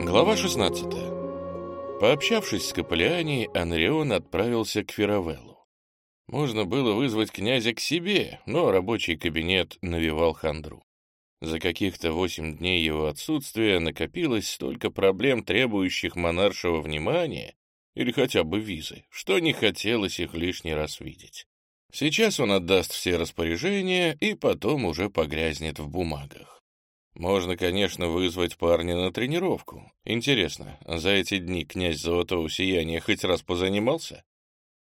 Глава 16. Пообщавшись с Каполиани, Анрион отправился к Феравеллу. Можно было вызвать князя к себе, но рабочий кабинет навевал хандру. За каких-то восемь дней его отсутствия накопилось столько проблем, требующих монаршего внимания или хотя бы визы, что не хотелось их лишний раз видеть. Сейчас он отдаст все распоряжения и потом уже погрязнет в бумагах. Можно, конечно, вызвать парня на тренировку. Интересно, за эти дни князь Золотого Сияния хоть раз позанимался?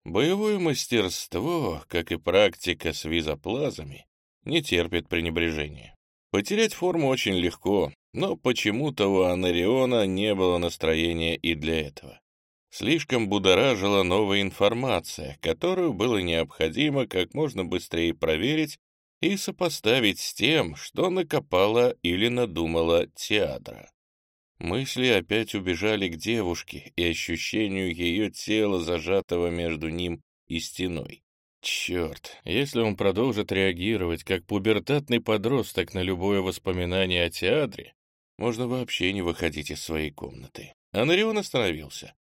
Боевое мастерство, как и практика с визоплазами, не терпит пренебрежения. Потерять форму очень легко, но почему-то у Анариона не было настроения и для этого. Слишком будоражила новая информация, которую было необходимо как можно быстрее проверить и сопоставить с тем, что накопала или надумала Театра. Мысли опять убежали к девушке и ощущению ее тела, зажатого между ним и стеной. Черт, если он продолжит реагировать как пубертатный подросток на любое воспоминание о театре, можно вообще не выходить из своей комнаты. Анарион остановился.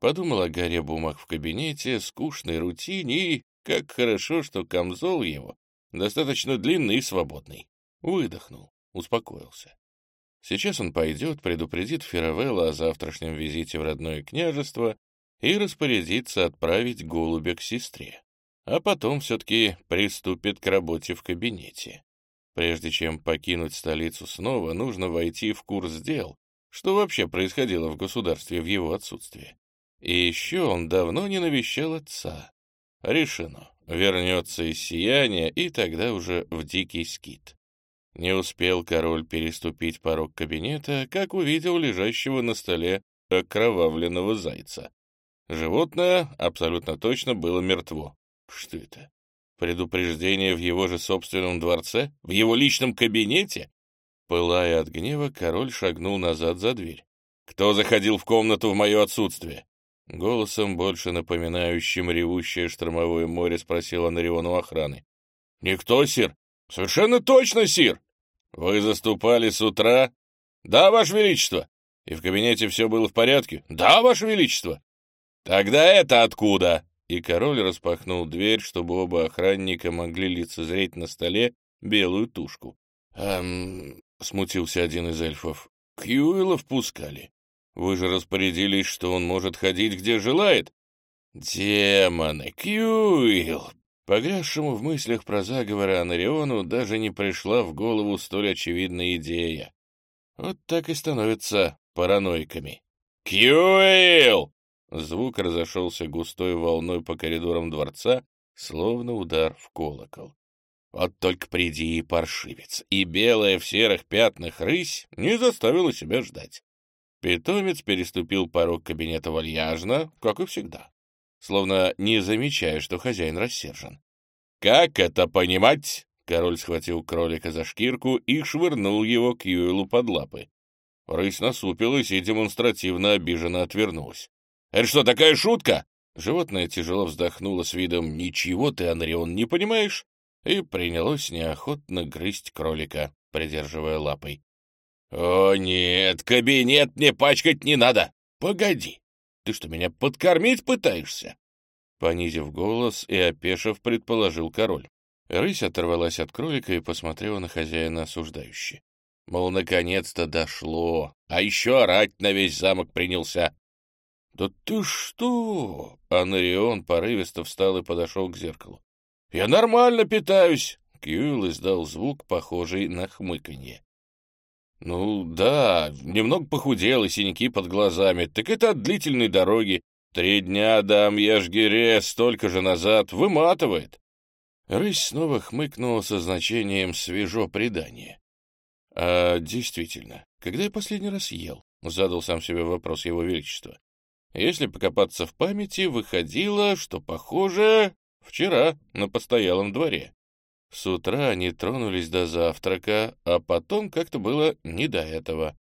Подумал о горе бумаг в кабинете, скучной рутине и, как хорошо, что камзол его достаточно длинный и свободный. Выдохнул, успокоился. Сейчас он пойдет, предупредит Феравелла о завтрашнем визите в родное княжество и распорядится отправить голубя к сестре. А потом все-таки приступит к работе в кабинете. Прежде чем покинуть столицу снова, нужно войти в курс дел, что вообще происходило в государстве в его отсутствие. И еще он давно не навещал отца. Решено. Вернется из сияния, и тогда уже в дикий скит. Не успел король переступить порог кабинета, как увидел лежащего на столе окровавленного зайца. Животное абсолютно точно было мертво. Что это? Предупреждение в его же собственном дворце? В его личном кабинете? Пылая от гнева, король шагнул назад за дверь. «Кто заходил в комнату в мое отсутствие?» Голосом, больше напоминающим ревущее штормовое море, спросил Анарион у охраны. «Никто, сир?» «Совершенно точно, сир!» «Вы заступали с утра?» «Да, ваше величество!» «И в кабинете все было в порядке?» «Да, ваше величество!» «Тогда это откуда?» И король распахнул дверь, чтобы оба охранника могли лицезреть на столе белую тушку. «Эм...» — смутился один из эльфов. «Кьюила впускали. Вы же распорядились, что он может ходить, где желает. Демоны, Кьюил! Погрязшему в мыслях про заговоры Анариону даже не пришла в голову столь очевидная идея. Вот так и становятся параноиками. «Кьюил!» Звук разошелся густой волной по коридорам дворца, словно удар в колокол. Вот только приди, паршивец, и белая в серых пятнах рысь не заставила себя ждать. Питомец переступил порог кабинета вальяжно, как и всегда, словно не замечая, что хозяин рассержен. «Как это понимать?» Король схватил кролика за шкирку и швырнул его к Юэлу под лапы. Рысь насупилась и демонстративно обиженно отвернулась. «Это что, такая шутка?» Животное тяжело вздохнуло с видом «Ничего ты, Анрион, не понимаешь?» и принялось неохотно грызть кролика, придерживая лапой. «О нет, кабинет мне пачкать не надо! Погоди! Ты что, меня подкормить пытаешься?» Понизив голос и опешив, предположил король. Рысь оторвалась от кролика и посмотрела на хозяина осуждающе. Мол, наконец-то дошло, а еще орать на весь замок принялся. «Да ты что?» Анарион порывисто встал и подошел к зеркалу. «Я нормально питаюсь!» Кьюил издал звук, похожий на хмыканье. «Ну да, немного похудел и синяки под глазами. Так это от длительной дороги. Три дня до Амьяжгире, столько же назад, выматывает». Рысь снова хмыкнула со значением «свежо предание». «А действительно, когда я последний раз ел?» — задал сам себе вопрос его величества. Если покопаться в памяти, выходило, что, похоже, вчера на постоялом дворе. С утра они тронулись до завтрака, а потом как-то было не до этого.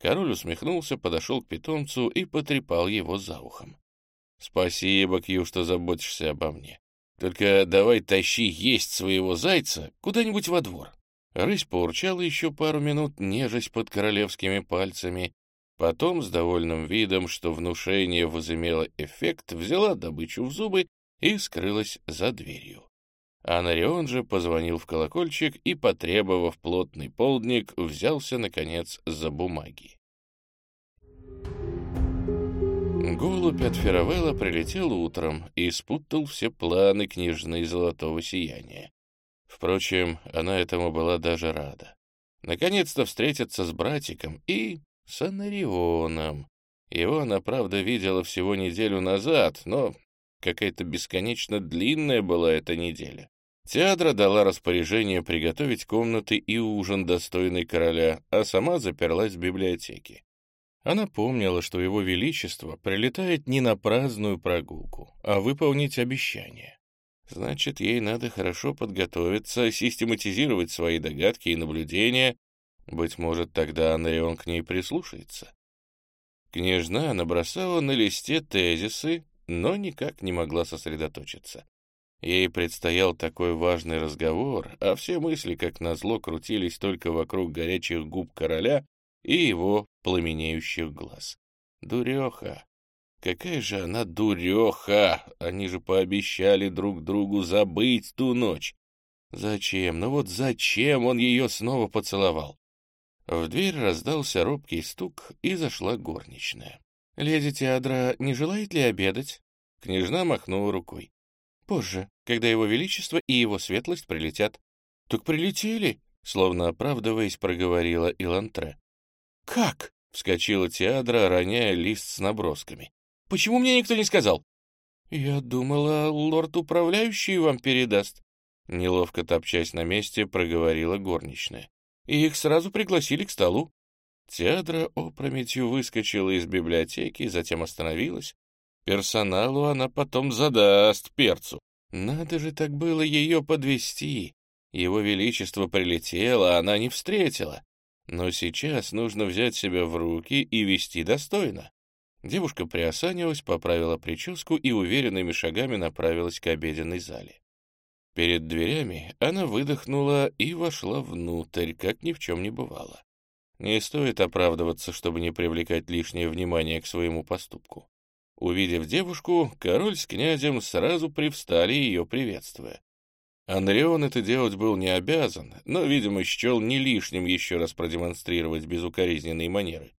Король усмехнулся, подошел к питомцу и потрепал его за ухом. «Спасибо, Кью, что заботишься обо мне. Только давай тащи есть своего зайца куда-нибудь во двор». Рысь поурчала еще пару минут, нежесть под королевскими пальцами, Потом, с довольным видом, что внушение возымело эффект, взяла добычу в зубы и скрылась за дверью. Анарион же позвонил в колокольчик и, потребовав плотный полдник, взялся, наконец, за бумаги. Голубь от Феравелла прилетел утром и спутал все планы княжны золотого сияния. Впрочем, она этому была даже рада. Наконец-то встретиться с братиком и с Анарионом. Его она, правда, видела всего неделю назад, но какая-то бесконечно длинная была эта неделя. Театра дала распоряжение приготовить комнаты и ужин, достойный короля, а сама заперлась в библиотеке. Она помнила, что его величество прилетает не на праздную прогулку, а выполнить обещание. Значит, ей надо хорошо подготовиться, систематизировать свои догадки и наблюдения. Быть может, тогда Анрион к ней прислушается. Княжна набросала на листе тезисы, но никак не могла сосредоточиться. Ей предстоял такой важный разговор, а все мысли, как назло, крутились только вокруг горячих губ короля и его пламенеющих глаз. Дуреха! Какая же она дуреха! Они же пообещали друг другу забыть ту ночь. Зачем? Ну вот зачем он ее снова поцеловал? В дверь раздался робкий стук, и зашла горничная. «Леди Теадра не желает ли обедать?» Княжна махнула рукой. Позже, когда его величество и его светлость прилетят. — Так прилетели, — словно оправдываясь, проговорила Илантре. — Как? — вскочила Теадра, роняя лист с набросками. — Почему мне никто не сказал? — Я думала, лорд-управляющий вам передаст. Неловко топчась на месте, проговорила горничная. И их сразу пригласили к столу. Теадра опрометью выскочила из библиотеки, затем остановилась, Персоналу она потом задаст перцу. Надо же так было ее подвести. Его Величество прилетело, а она не встретила. Но сейчас нужно взять себя в руки и вести достойно. Девушка приосанилась, поправила прическу и уверенными шагами направилась к обеденной зале. Перед дверями она выдохнула и вошла внутрь, как ни в чем не бывало. Не стоит оправдываться, чтобы не привлекать лишнее внимание к своему поступку. Увидев девушку, король с князем сразу привстали ее приветствуя. Андреон это делать был не обязан, но, видимо, счел не лишним еще раз продемонстрировать безукоризненные манеры.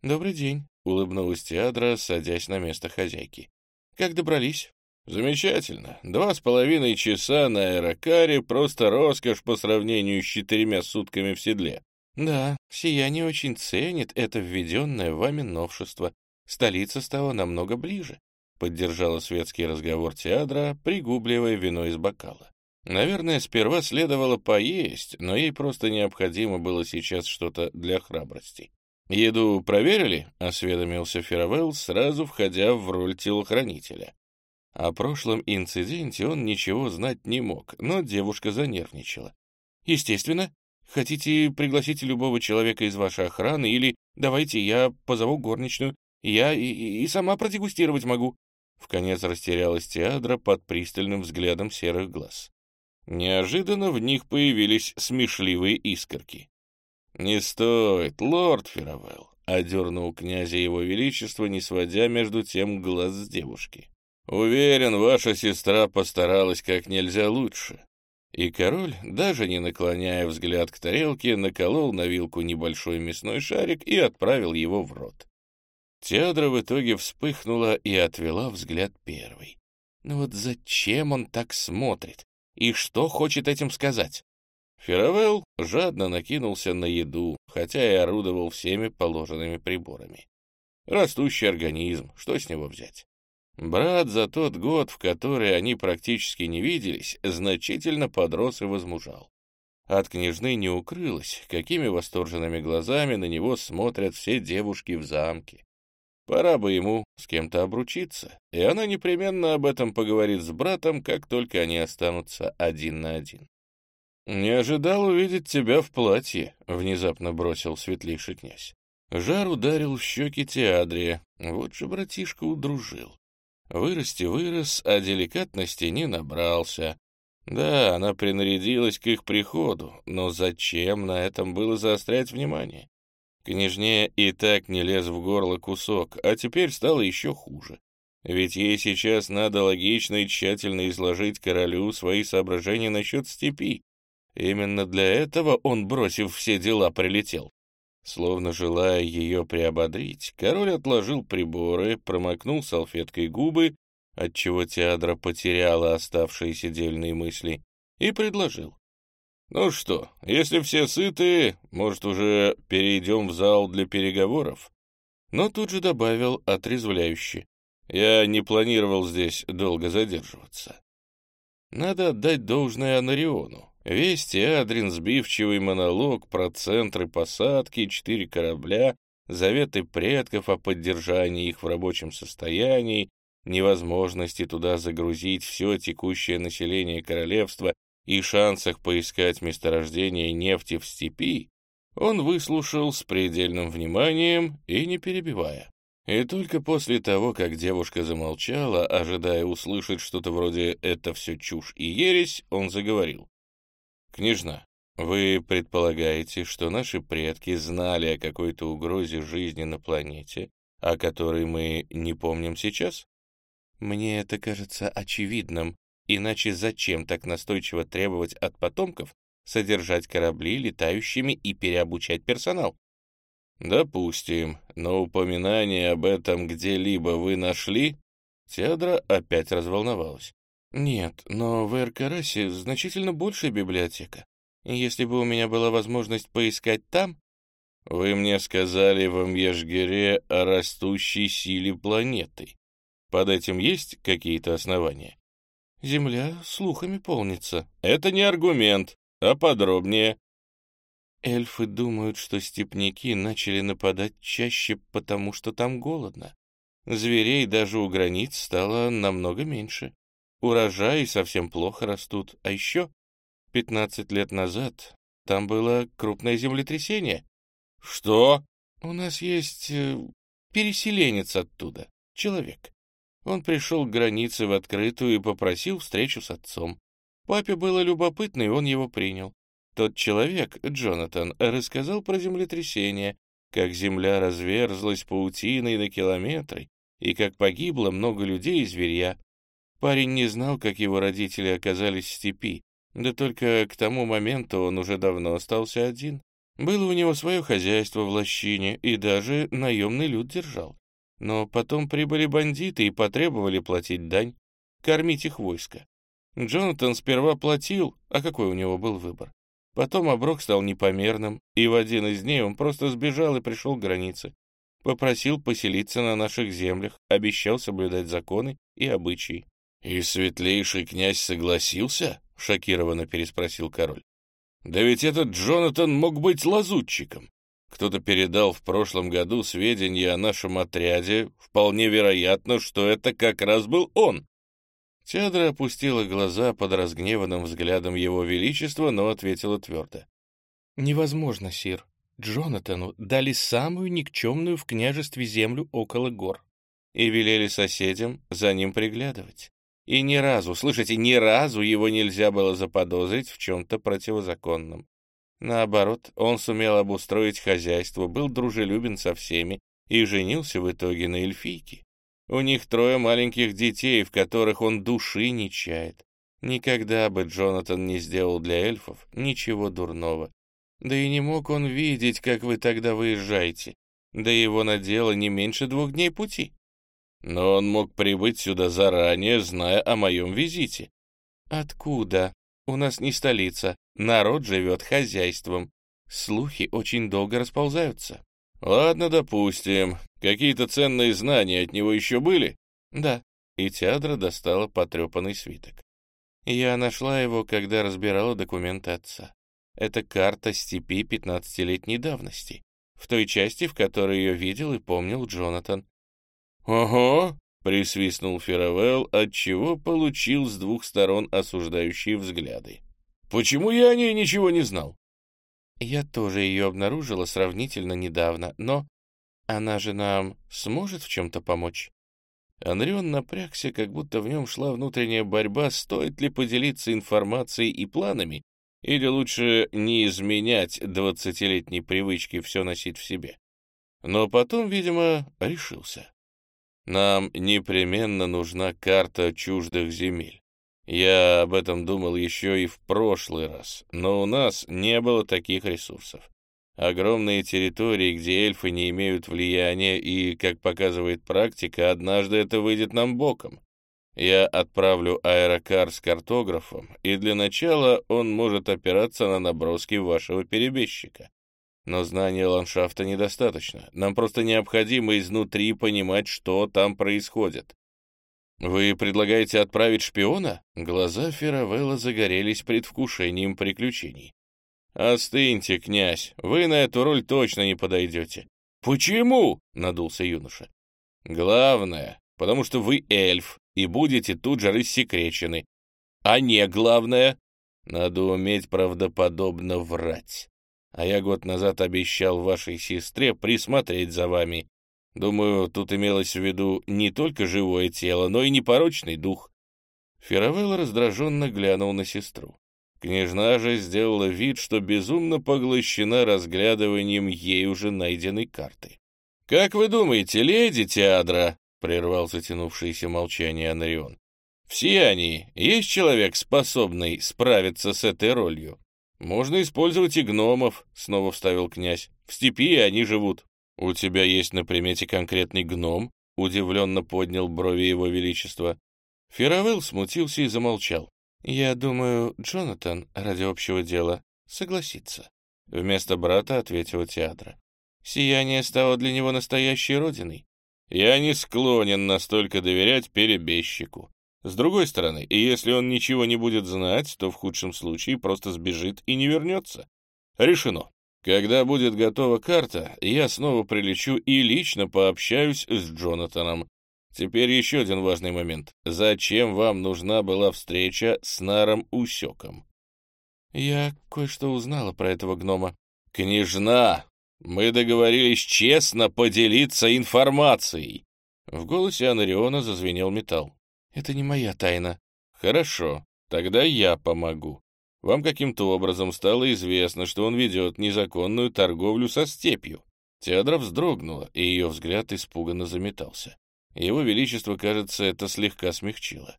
«Добрый день», — улыбнулась Теадра, садясь на место хозяйки. «Как добрались?» «Замечательно. Два с половиной часа на аэрокаре — просто роскошь по сравнению с четырьмя сутками в седле». «Да, сияние очень ценит это введенное вами новшество», Столица стала намного ближе, поддержала светский разговор театра, пригубливая вино из бокала. Наверное, сперва следовало поесть, но ей просто необходимо было сейчас что-то для храбрости. «Еду проверили?» — осведомился Феравелл, сразу входя в роль телохранителя. О прошлом инциденте он ничего знать не мог, но девушка занервничала. «Естественно. Хотите пригласить любого человека из вашей охраны или давайте я позову горничную, я и, и сама продегустировать могу». Вконец растерялась Теадра под пристальным взглядом серых глаз. Неожиданно в них появились смешливые искорки. «Не стоит, лорд Феравелл», — одернул князя его величество, не сводя между тем глаз с девушки. «Уверен, ваша сестра постаралась как нельзя лучше». И король, даже не наклоняя взгляд к тарелке, наколол на вилку небольшой мясной шарик и отправил его в рот. Теодра в итоге вспыхнула и отвела взгляд первой. Ну вот зачем он так смотрит? И что хочет этим сказать? Феравелл жадно накинулся на еду, хотя и орудовал всеми положенными приборами. Растущий организм, что с него взять? Брат за тот год, в который они практически не виделись, значительно подрос и возмужал. От княжны не укрылось, какими восторженными глазами на него смотрят все девушки в замке. Пора бы ему с кем-то обручиться, и она непременно об этом поговорит с братом, как только они останутся один на один. «Не ожидал увидеть тебя в платье», — внезапно бросил светлейший князь. Жар ударил в щеки Теадрия. Вот же братишка удружил. Вырасти вырос, а деликатности не набрался. Да, она принарядилась к их приходу, но зачем на этом было заострять внимание? Княжне и так не лез в горло кусок, а теперь стало еще хуже. Ведь ей сейчас надо логично и тщательно изложить королю свои соображения насчет степи. Именно для этого он, бросив все дела, прилетел. Словно желая ее приободрить, король отложил приборы, промокнул салфеткой губы, отчего Теадра потеряла оставшиеся дельные мысли, и предложил. «Ну что, если все сыты, может, уже перейдем в зал для переговоров?» Но тут же добавил отрезвляюще. «Я не планировал здесь долго задерживаться. Надо отдать должное Анариону. Весь теадрин сбивчивый монолог про центры посадки, четыре корабля, заветы предков о поддержании их в рабочем состоянии, невозможности туда загрузить все текущее население королевства и шансах поискать месторождение нефти в степи, он выслушал с предельным вниманием и не перебивая. И только после того, как девушка замолчала, ожидая услышать что-то вроде «это все чушь и ересь», он заговорил. «Княжна, вы предполагаете, что наши предки знали о какой-то угрозе жизни на планете, о которой мы не помним сейчас?» «Мне это кажется очевидным», Иначе зачем так настойчиво требовать от потомков содержать корабли летающими и переобучать персонал? Допустим, но упоминание об этом где-либо вы нашли? Теодра опять разволновалась. Нет, но в Эркарасе значительно большая библиотека. Если бы у меня была возможность поискать там... Вы мне сказали в Амьежгере о растущей силе планеты. Под этим есть какие-то основания? Земля слухами полнится. Это не аргумент, а подробнее. Эльфы думают, что степняки начали нападать чаще, потому что там голодно. Зверей даже у границ стало намного меньше. Урожаи совсем плохо растут. А еще 15 лет назад там было крупное землетрясение. Что? У нас есть э, переселенец оттуда, человек. Он пришел к границе в открытую и попросил встречу с отцом. Папе было любопытно, и он его принял. Тот человек, Джонатан, рассказал про землетрясение, как земля разверзлась паутиной на километры, и как погибло много людей и зверья. Парень не знал, как его родители оказались в степи, да только к тому моменту он уже давно остался один. Было у него свое хозяйство в лощине, и даже наемный люд держал. Но потом прибыли бандиты и потребовали платить дань, кормить их войско. Джонатан сперва платил, а какой у него был выбор? Потом оброк стал непомерным, и в один из дней он просто сбежал и пришел к границе. Попросил поселиться на наших землях, обещал соблюдать законы и обычаи. — И светлейший князь согласился? — шокированно переспросил король. — Да ведь этот Джонатан мог быть лазутчиком. Кто-то передал в прошлом году сведения о нашем отряде. Вполне вероятно, что это как раз был он. Теодра опустила глаза под разгневанным взглядом его величества, но ответила твердо. «Невозможно, сир. Джонатану дали самую никчемную в княжестве землю около гор и велели соседям за ним приглядывать. И ни разу, слышите, ни разу его нельзя было заподозрить в чем-то противозаконном. Наоборот, он сумел обустроить хозяйство, был дружелюбен со всеми и женился в итоге на эльфийке. У них трое маленьких детей, в которых он души не чает. Никогда бы Джонатан не сделал для эльфов ничего дурного. Да и не мог он видеть, как вы тогда выезжаете. Да его на дело не меньше двух дней пути. Но он мог прибыть сюда заранее, зная о моем визите. Откуда? У нас не столица, народ живет хозяйством. Слухи очень долго расползаются. Ладно, допустим. Какие-то ценные знания от него еще были? Да. И Теадра достала потрепанный свиток. Я нашла его, когда разбирала документы отца. Это карта степи пятнадцатилетней давности, в той части, в которой ее видел и помнил Джонатан. «Ого!» присвистнул Феравелл, отчего получил с двух сторон осуждающие взгляды. «Почему я о ней ничего не знал?» «Я тоже ее обнаружила сравнительно недавно, но она же нам сможет в чем-то помочь?» Анрион напрягся, как будто в нем шла внутренняя борьба, стоит ли поделиться информацией и планами Или лучше не изменять двадцатилетней привычки все носить в себе. Но потом, видимо, решился. Нам непременно нужна карта чуждых земель. Я об этом думал еще и в прошлый раз, но у нас не было таких ресурсов. Огромные территории, где эльфы не имеют влияния, и, как показывает практика, однажды это выйдет нам боком. Я отправлю аэрокар с картографом, и для начала он может опираться на наброски вашего перебежчика. Но знания ландшафта недостаточно. Нам просто необходимо изнутри понимать, что там происходит. «Вы предлагаете отправить шпиона?» Глаза Феравелла загорелись предвкушением приключений. «Остыньте, князь, вы на эту роль точно не подойдете». «Почему?» — надулся юноша. «Главное, потому что вы эльф и будете тут же рассекречены. А не главное, надо уметь правдоподобно врать. А я год назад обещал вашей сестре присмотреть за вами. Думаю, тут имелось в виду не только живое тело, но и непорочный дух. Феравелл раздраженно глянул на сестру. Княжна же сделала вид, что безумно поглощена разглядыванием ей уже найденной карты. «Как вы думаете, леди Теадра?» — прервал затянувшееся молчание Анарион. «Все они, есть человек, способный справиться с этой ролью?» «Можно использовать и гномов», — снова вставил князь. «В степи они живут». «У тебя есть на примете конкретный гном?» — удивленно поднял брови его величества. Феравелл смутился и замолчал. «Я думаю, Джонатан, ради общего дела, согласится». Вместо брата ответила Театра. «Сияние стало для него настоящей родиной. Я не склонен настолько доверять перебежчику. С другой стороны, и если он ничего не будет знать, то в худшем случае просто сбежит и не вернется. Решено. Когда будет готова карта, я снова прилечу и лично пообщаюсь с Джонатаном. Теперь еще один важный момент. Зачем вам нужна была встреча с Наром Усеком? Я кое-что узнала про этого гнома. Княжна, мы договорились честно поделиться информацией. В голосе Анариона зазвенел металл. Это не моя тайна. Хорошо, тогда я помогу. Вам каким-то образом стало известно, что он ведет незаконную торговлю со степью. Теодора вздрогнула, и ее взгляд испуганно заметался. Его Величество, кажется, это слегка смягчило.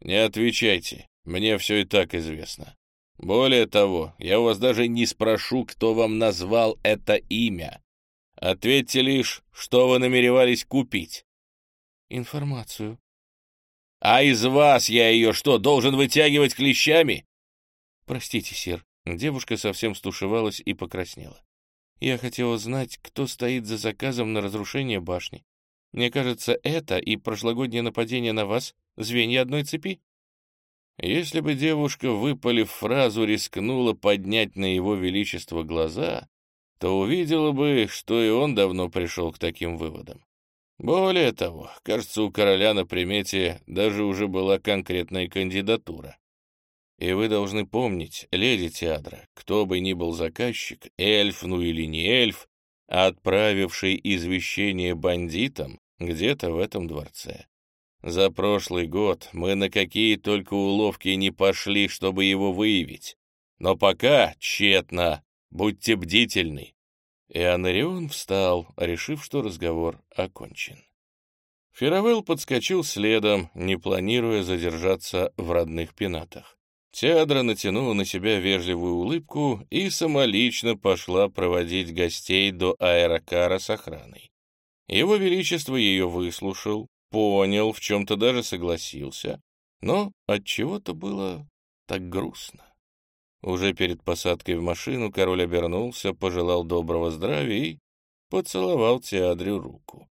«Не отвечайте, мне все и так известно. Более того, я у вас даже не спрошу, кто вам назвал это имя. Ответьте лишь, что вы намеревались купить». «Информацию». «А из вас я ее что, должен вытягивать клещами? «Простите, сир». Девушка совсем стушевалась и покраснела. «Я хотела знать, кто стоит за заказом на разрушение башни. Мне кажется, это и прошлогоднее нападение на вас — звенья одной цепи». Если бы девушка, выпалив фразу, рискнула поднять на его величество глаза, то увидела бы, что и он давно пришел к таким выводам. Более того, кажется, у короля на примете даже уже была конкретная кандидатура. И вы должны помнить, леди Теадра, кто бы ни был заказчик, эльф, ну или не эльф, отправивший извещение бандитам где-то в этом дворце. За прошлый год мы на какие только уловки не пошли, чтобы его выявить. Но пока тщетно, будьте бдительны. И Анарион встал, решив, что разговор окончен. Феравелл подскочил следом, не планируя задержаться в родных пенатах. Теадра натянула на себя вежливую улыбку и самолично пошла проводить гостей до аэрокара с охраной. Его Величество ее выслушал, понял, в чем-то даже согласился, но от чего то было так грустно. Уже перед посадкой в машину король обернулся, пожелал доброго здравия и поцеловал Теадрю руку.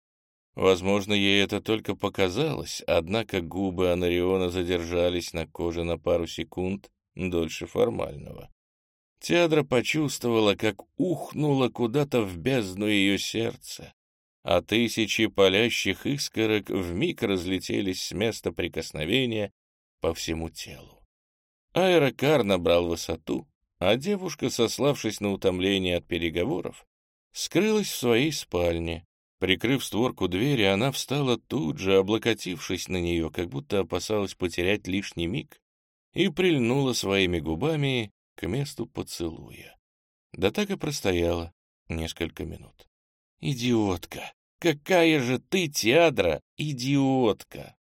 Возможно, ей это только показалось, однако губы Анариона задержались на коже на пару секунд дольше формального. Теадра почувствовала, как ухнуло куда-то в бездну ее сердце, а тысячи палящих искорок вмиг разлетелись с места прикосновения по всему телу. Аэрокар набрал высоту, а девушка, сославшись на утомление от переговоров, скрылась в своей спальне, Прикрыв створку двери, она встала тут же, облокотившись на нее, как будто опасалась потерять лишний миг, и прильнула своими губами к месту поцелуя. Да так и простояла несколько минут. «Идиотка! Какая же ты, Теадра, идиотка!»